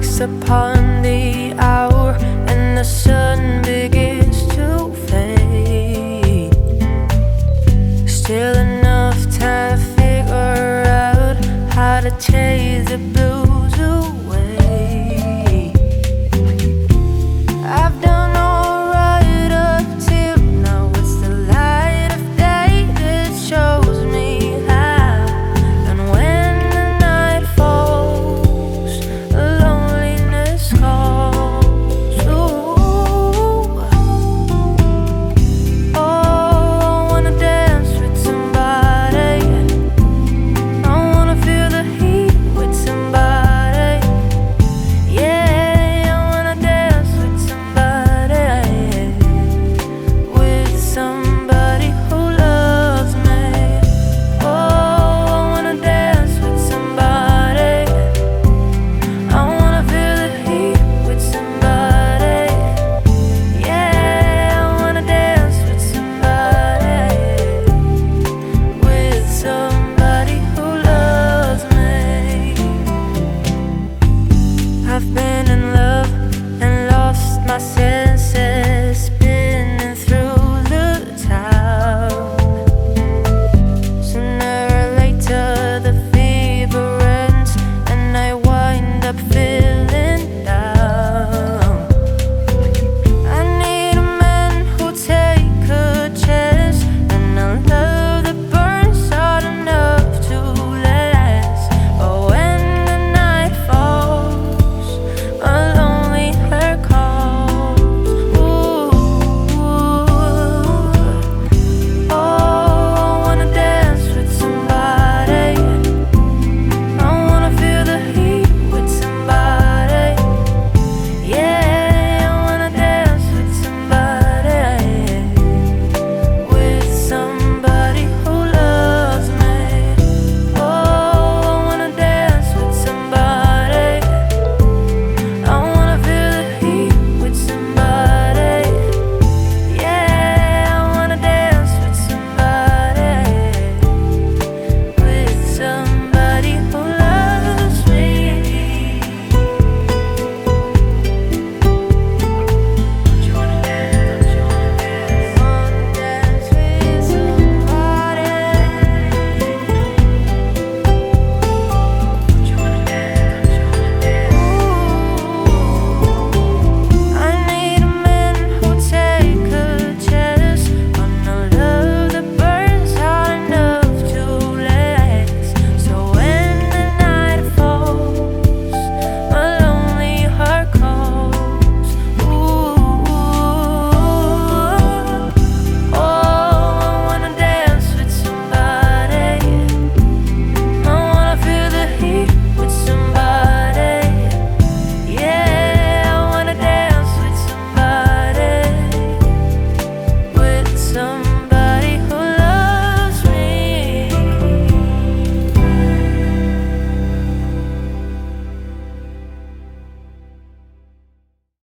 reflects upon the hour and the sun begins to fade. Still enough time to figure out how to chase the I've been